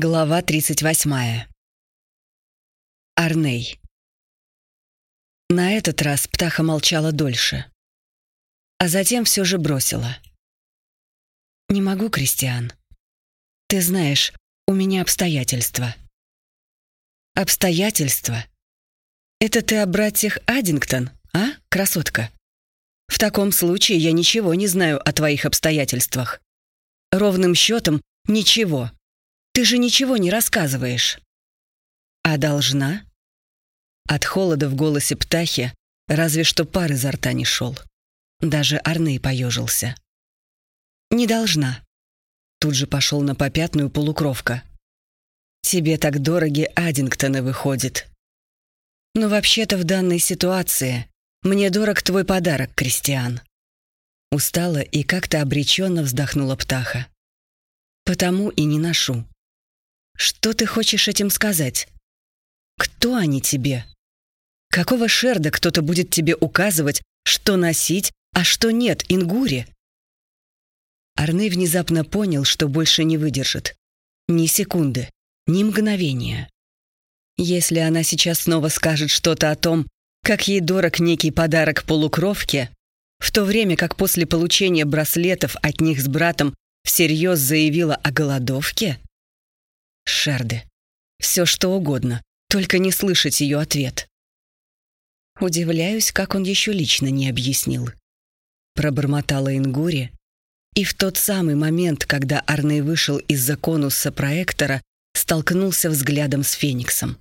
Глава 38. Арней. На этот раз птаха молчала дольше. А затем все же бросила. «Не могу, Кристиан. Ты знаешь, у меня обстоятельства». «Обстоятельства? Это ты о братьях Аддингтон, а, красотка? В таком случае я ничего не знаю о твоих обстоятельствах. Ровным счетом ничего». Ты же ничего не рассказываешь. А должна? От холода в голосе птахи разве что пар изо рта не шел. Даже Арней поежился. Не должна. Тут же пошел на попятную полукровка. Тебе так дороги Аддингтоны выходит. Но вообще-то в данной ситуации мне дорог твой подарок, Кристиан. Устала и как-то обреченно вздохнула птаха. Потому и не ношу. Что ты хочешь этим сказать? Кто они тебе? Какого шерда кто-то будет тебе указывать, что носить, а что нет, Ингури? Арны внезапно понял, что больше не выдержит. Ни секунды, ни мгновения. Если она сейчас снова скажет что-то о том, как ей дорог некий подарок полукровке, в то время как после получения браслетов от них с братом всерьез заявила о голодовке, Шерды. Все что угодно, только не слышать ее ответ. Удивляюсь, как он еще лично не объяснил. Пробормотала Ингури, и в тот самый момент, когда Арней вышел из-за конуса проектора, столкнулся взглядом с Фениксом.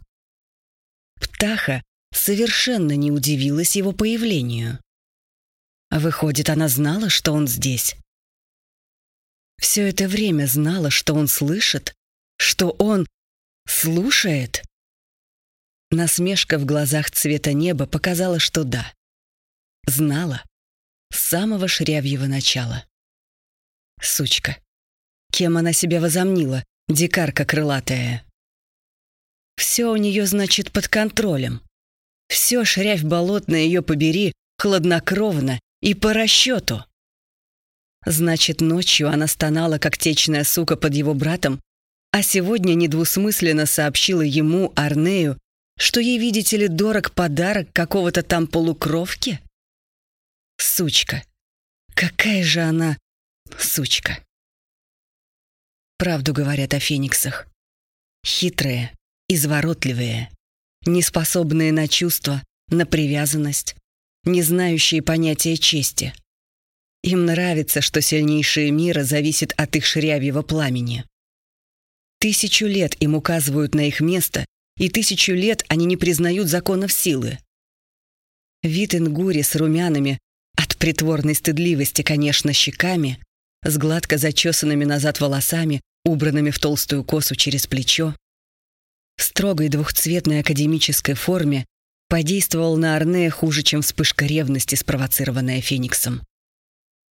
Птаха совершенно не удивилась его появлению. Выходит, она знала, что он здесь. Все это время знала, что он слышит, что он слушает? Насмешка в глазах цвета неба показала, что да. Знала. С самого шрявьего начала. Сучка. Кем она себя возомнила, дикарка крылатая? Все у нее, значит, под контролем. Все, шрявь болотная ее побери, хладнокровно и по расчету. Значит, ночью она стонала, как течная сука под его братом, а сегодня недвусмысленно сообщила ему, Арнею, что ей, видите ли, дорог подарок какого-то там полукровки? Сучка. Какая же она сучка. Правду говорят о фениксах. Хитрые, изворотливые, неспособные на чувства, на привязанность, не знающие понятия чести. Им нравится, что сильнейшее мира зависит от их шрявьего пламени. Тысячу лет им указывают на их место, и тысячу лет они не признают законов силы. Вид Ингури с румяными, от притворной стыдливости, конечно, щеками, с гладко зачесанными назад волосами, убранными в толстую косу через плечо, в строгой двухцветной академической форме подействовал на Арнея хуже, чем вспышка ревности, спровоцированная Фениксом.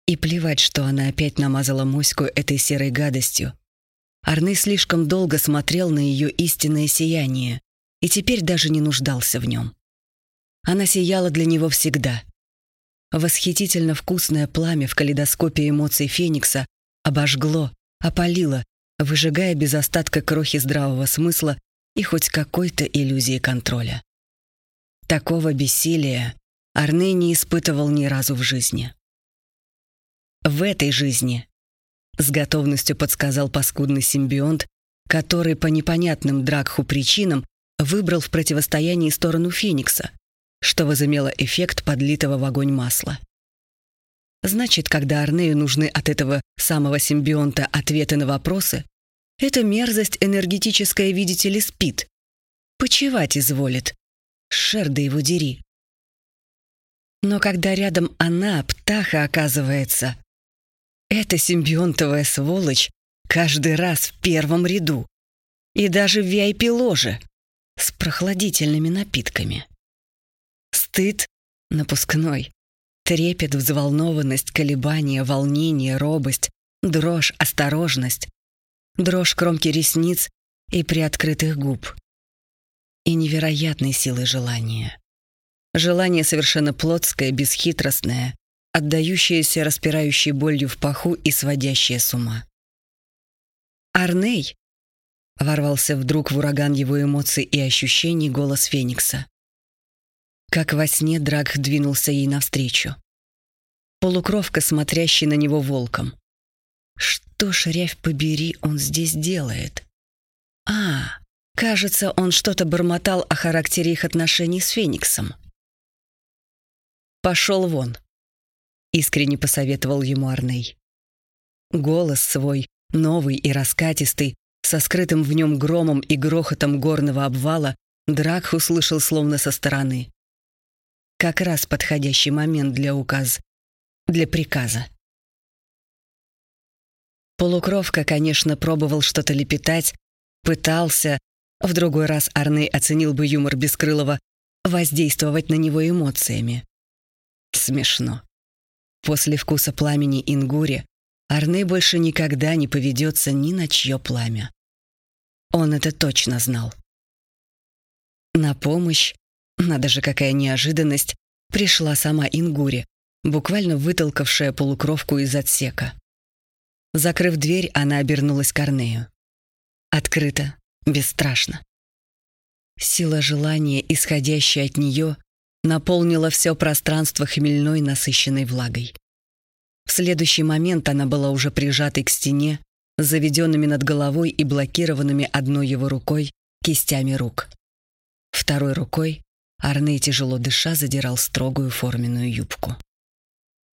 И плевать, что она опять намазала моську этой серой гадостью, Арны слишком долго смотрел на ее истинное сияние и теперь даже не нуждался в нем. Она сияла для него всегда. Восхитительно вкусное пламя в калейдоскопе эмоций Феникса обожгло, опалило, выжигая без остатка крохи здравого смысла и хоть какой-то иллюзии контроля. Такого бессилия Арны не испытывал ни разу в жизни. В этой жизни с готовностью подсказал паскудный симбионт, который по непонятным Дракху причинам выбрал в противостоянии сторону Феникса, что возымело эффект подлитого в огонь масла. Значит, когда Арнею нужны от этого самого симбионта ответы на вопросы, эта мерзость энергетическая, видите ли, спит. Почевать изволит. Шерда его дери. Но когда рядом она, птаха, оказывается, эта симбионтовая сволочь каждый раз в первом ряду. И даже в VIP-ложе с прохладительными напитками. Стыд напускной. Трепет, взволнованность, колебания, волнение, робость, дрожь, осторожность, дрожь кромки ресниц и приоткрытых губ. И невероятной силы желания. Желание совершенно плотское, бесхитростное, отдающаяся распирающей болью в паху и сводящая с ума. Арней, ворвался вдруг в ураган его эмоций и ощущений голос Феникса. Как во сне Драк двинулся ей навстречу. Полукровка, смотрящий на него волком. Что ж, рявь побери, он здесь делает? А, кажется, он что-то бормотал о характере их отношений с Фениксом. «Пошел вон», — искренне посоветовал ему Арней. Голос свой, новый и раскатистый, со скрытым в нем громом и грохотом горного обвала, Дракх услышал словно со стороны. Как раз подходящий момент для указ, для приказа. Полукровка, конечно, пробовал что-то лепетать, пытался, в другой раз Арней оценил бы юмор Бескрылова, воздействовать на него эмоциями. Смешно. После вкуса пламени Ингури Арней больше никогда не поведется ни на чье пламя. Он это точно знал. На помощь, надо же какая неожиданность, пришла сама Ингури, буквально вытолкавшая полукровку из отсека. Закрыв дверь, она обернулась к Арнею. Открыто, бесстрашно. Сила желания, исходящая от нее, наполнила все пространство хмельной насыщенной влагой. В следующий момент она была уже прижатой к стене, заведенными над головой и блокированными одной его рукой кистями рук. Второй рукой Арне, тяжело дыша, задирал строгую форменную юбку.